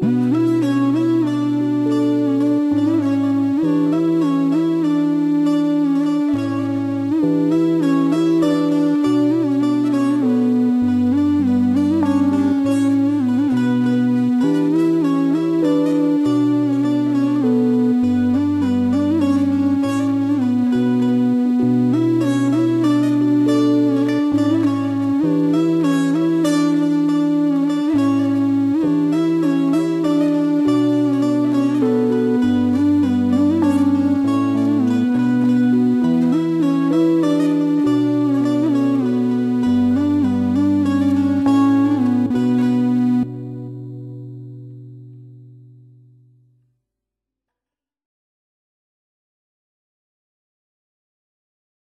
you